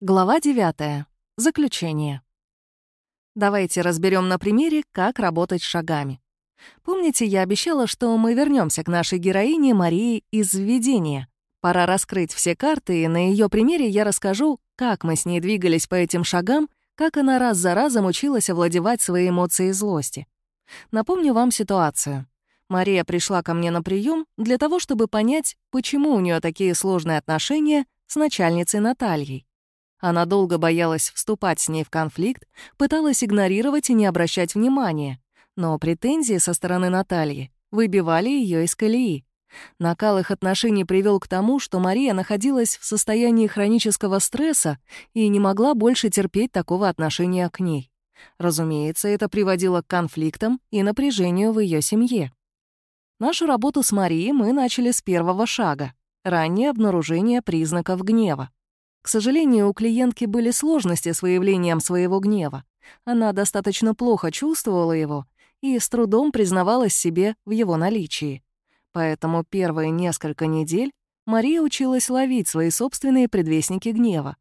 Глава 9. Заключение. Давайте разберем на примере, как работать шагами. Помните, я обещала, что мы вернемся к нашей героине Марии из «Введения». Пора раскрыть все карты, и на ее примере я расскажу, как мы с ней двигались по этим шагам, как она раз за разом училась овладевать своей эмоцией злости. Напомню вам ситуацию. Мария пришла ко мне на прием для того, чтобы понять, почему у нее такие сложные отношения с начальницей Натальей. Она долго боялась вступать с ней в конфликт, пыталась игнорировать и не обращать внимания, но претензии со стороны Натальи выбивали ее из колеи. Накал их отношений привел к тому, что Мария находилась в состоянии хронического стресса и не могла больше терпеть такого отношения к ней. Разумеется, это приводило к конфликтам и напряжению в ее семье. Нашу работу с Марией мы начали с первого шага — раннее обнаружение признаков гнева. К сожалению, у клиентки были сложности с выявлением своего гнева. Она достаточно плохо чувствовала его и с трудом признавалась себе в его наличии. Поэтому первые несколько недель Мария училась ловить свои собственные предвестники гнева.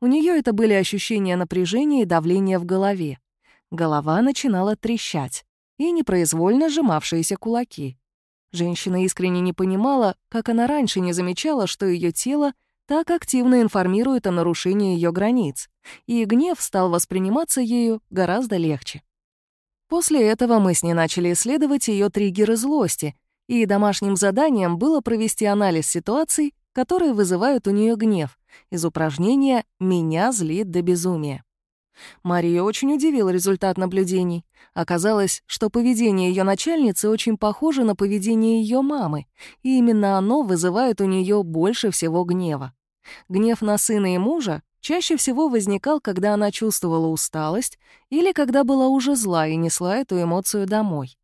У нее это были ощущения напряжения и давления в голове. Голова начинала трещать и непроизвольно сжимавшиеся кулаки. Женщина искренне не понимала, как она раньше не замечала, что ее тело — так активно информирует о нарушении ее границ, и гнев стал восприниматься ею гораздо легче. После этого мы с ней начали исследовать ее триггеры злости, и домашним заданием было провести анализ ситуаций, которые вызывают у нее гнев, из упражнения «Меня злит до безумия». Мария очень удивила результат наблюдений. Оказалось, что поведение ее начальницы очень похоже на поведение ее мамы, и именно оно вызывает у нее больше всего гнева. Гнев на сына и мужа чаще всего возникал, когда она чувствовала усталость или когда была уже зла и несла эту эмоцию домой.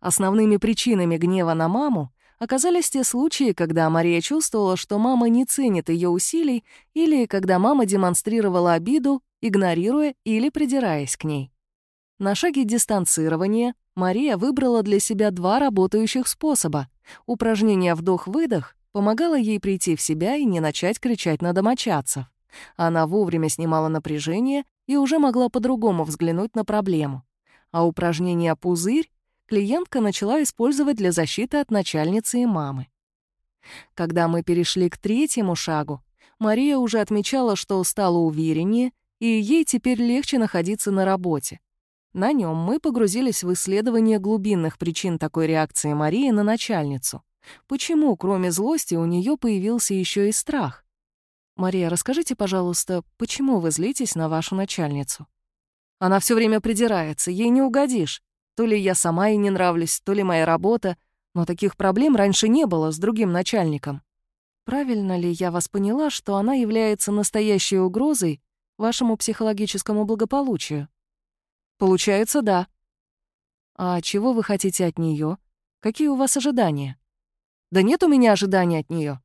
Основными причинами гнева на маму оказались те случаи, когда Мария чувствовала, что мама не ценит ее усилий, или когда мама демонстрировала обиду, игнорируя или придираясь к ней. На шаге дистанцирования Мария выбрала для себя два работающих способа — упражнение вдох-выдох помогала ей прийти в себя и не начать кричать на домочадцев. Она вовремя снимала напряжение и уже могла по-другому взглянуть на проблему. А упражнение «Пузырь» клиентка начала использовать для защиты от начальницы и мамы. Когда мы перешли к третьему шагу, Мария уже отмечала, что стала увереннее, и ей теперь легче находиться на работе. На нем мы погрузились в исследование глубинных причин такой реакции Марии на начальницу. Почему, кроме злости, у нее появился еще и страх? «Мария, расскажите, пожалуйста, почему вы злитесь на вашу начальницу?» Она все время придирается, ей не угодишь. То ли я сама ей не нравлюсь, то ли моя работа, но таких проблем раньше не было с другим начальником. Правильно ли я вас поняла, что она является настоящей угрозой вашему психологическому благополучию? Получается, да. А чего вы хотите от нее? Какие у вас ожидания? Да нет у меня ожиданий от нее.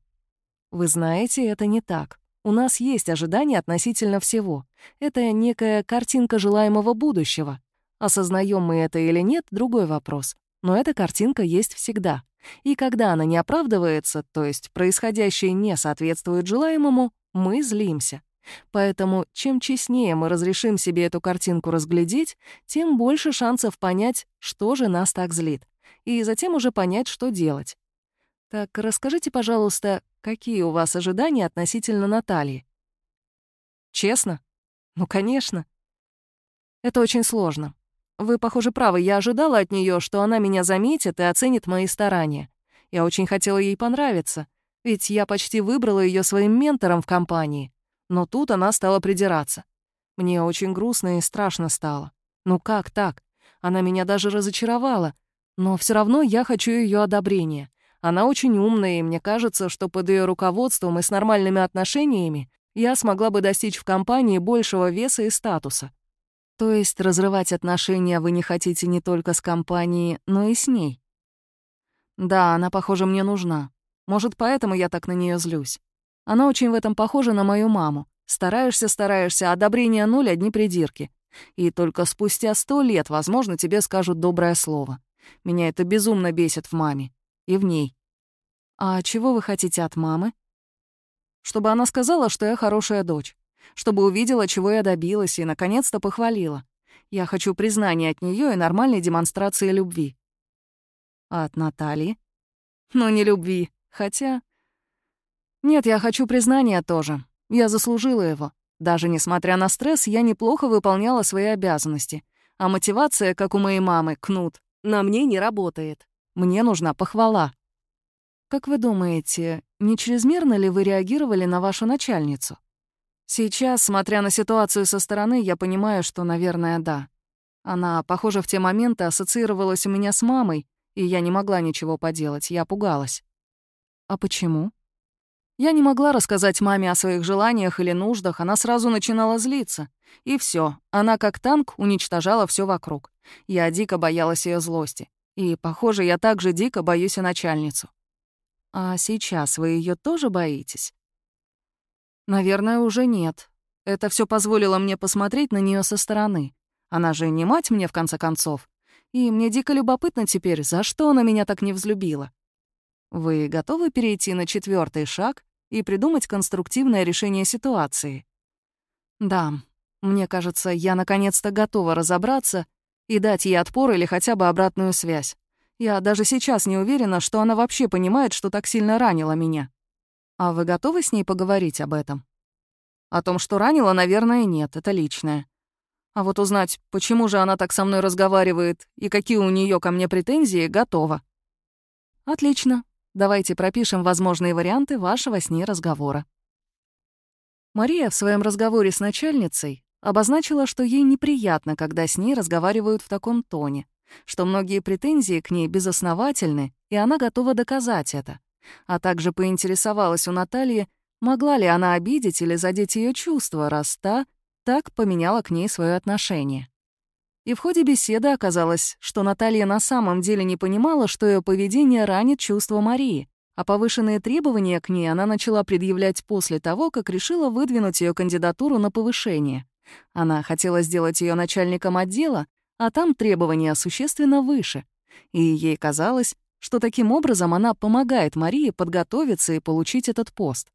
Вы знаете, это не так. У нас есть ожидания относительно всего. Это некая картинка желаемого будущего. Осознаем мы это или нет — другой вопрос. Но эта картинка есть всегда. И когда она не оправдывается, то есть происходящее не соответствует желаемому, мы злимся. Поэтому чем честнее мы разрешим себе эту картинку разглядеть, тем больше шансов понять, что же нас так злит, и затем уже понять, что делать. Так расскажите, пожалуйста, какие у вас ожидания относительно Натальи? Честно? Ну, конечно. Это очень сложно. Вы, похоже, правы, я ожидала от нее, что она меня заметит и оценит мои старания. Я очень хотела ей понравиться, ведь я почти выбрала ее своим ментором в компании. Но тут она стала придираться. Мне очень грустно и страшно стало. Ну как так? Она меня даже разочаровала, но все равно я хочу ее одобрения. Она очень умная, и мне кажется, что под ее руководством и с нормальными отношениями я смогла бы достичь в компании большего веса и статуса. То есть разрывать отношения вы не хотите не только с компанией, но и с ней? Да, она, похоже, мне нужна. Может, поэтому я так на нее злюсь. Она очень в этом похожа на мою маму. Стараешься, стараешься, а одобрение нуль — одни придирки. И только спустя сто лет, возможно, тебе скажут доброе слово. Меня это безумно бесит в маме и в ней. «А чего вы хотите от мамы?» «Чтобы она сказала, что я хорошая дочь. чтобы увидела, чего я добилась, и, наконец-то, похвалила. Я хочу признания от нее и нормальной демонстрации любви. А от Натальи? Ну, не любви, хотя... Нет, я хочу признания тоже. Я заслужила его. Даже несмотря на стресс, я неплохо выполняла свои обязанности. А мотивация, как у моей мамы, кнут, на мне не работает. Мне нужна похвала. Как вы думаете, не чрезмерно ли вы реагировали на вашу начальницу? Сейчас, смотря на ситуацию со стороны, я понимаю, что, наверное, да. Она, похоже, в те моменты ассоциировалась у меня с мамой, и я не могла ничего поделать, я пугалась. А почему? Я не могла рассказать маме о своих желаниях или нуждах, она сразу начинала злиться. И все, она как танк уничтожала все вокруг. Я дико боялась ее злости. И, похоже, я также дико боюсь и начальницу. А сейчас вы ее тоже боитесь? Наверное, уже нет. Это все позволило мне посмотреть на нее со стороны. Она же не мать мне, в конце концов. И мне дико любопытно теперь, за что она меня так не взлюбила. Вы готовы перейти на четвертый шаг и придумать конструктивное решение ситуации. Да, мне кажется, я наконец-то готова разобраться и дать ей отпор или хотя бы обратную связь. Я даже сейчас не уверена, что она вообще понимает, что так сильно ранила меня. А вы готовы с ней поговорить об этом? О том, что ранила, наверное, нет, это личное. А вот узнать, почему же она так со мной разговаривает и какие у нее ко мне претензии, готова. Отлично. Давайте пропишем возможные варианты вашего с ней разговора. Мария в своем разговоре с начальницей обозначила, что ей неприятно, когда с ней разговаривают в таком тоне, что многие претензии к ней безосновательны, и она готова доказать это. А также поинтересовалась у Натальи, могла ли она обидеть или задеть ее чувства, раз та так поменяла к ней свое отношение. И в ходе беседы оказалось, что Наталья на самом деле не понимала, что ее поведение ранит чувства Марии, а повышенные требования к ней она начала предъявлять после того, как решила выдвинуть ее кандидатуру на повышение. Она хотела сделать ее начальником отдела, а там требования существенно выше. И ей казалось, что таким образом она помогает Марии подготовиться и получить этот пост.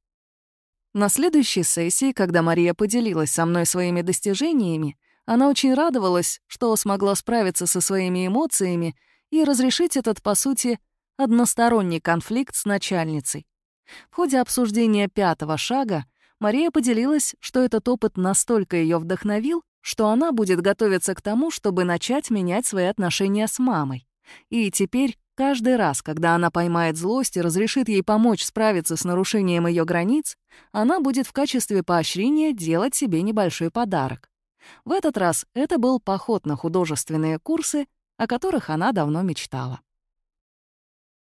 На следующей сессии, когда Мария поделилась со мной своими достижениями, она очень радовалась, что смогла справиться со своими эмоциями и разрешить этот, по сути, односторонний конфликт с начальницей. В ходе обсуждения пятого шага Мария поделилась, что этот опыт настолько ее вдохновил, что она будет готовиться к тому, чтобы начать менять свои отношения с мамой. И теперь каждый раз, когда она поймает злость и разрешит ей помочь справиться с нарушением ее границ, она будет в качестве поощрения делать себе небольшой подарок. В этот раз это был поход на художественные курсы, о которых она давно мечтала.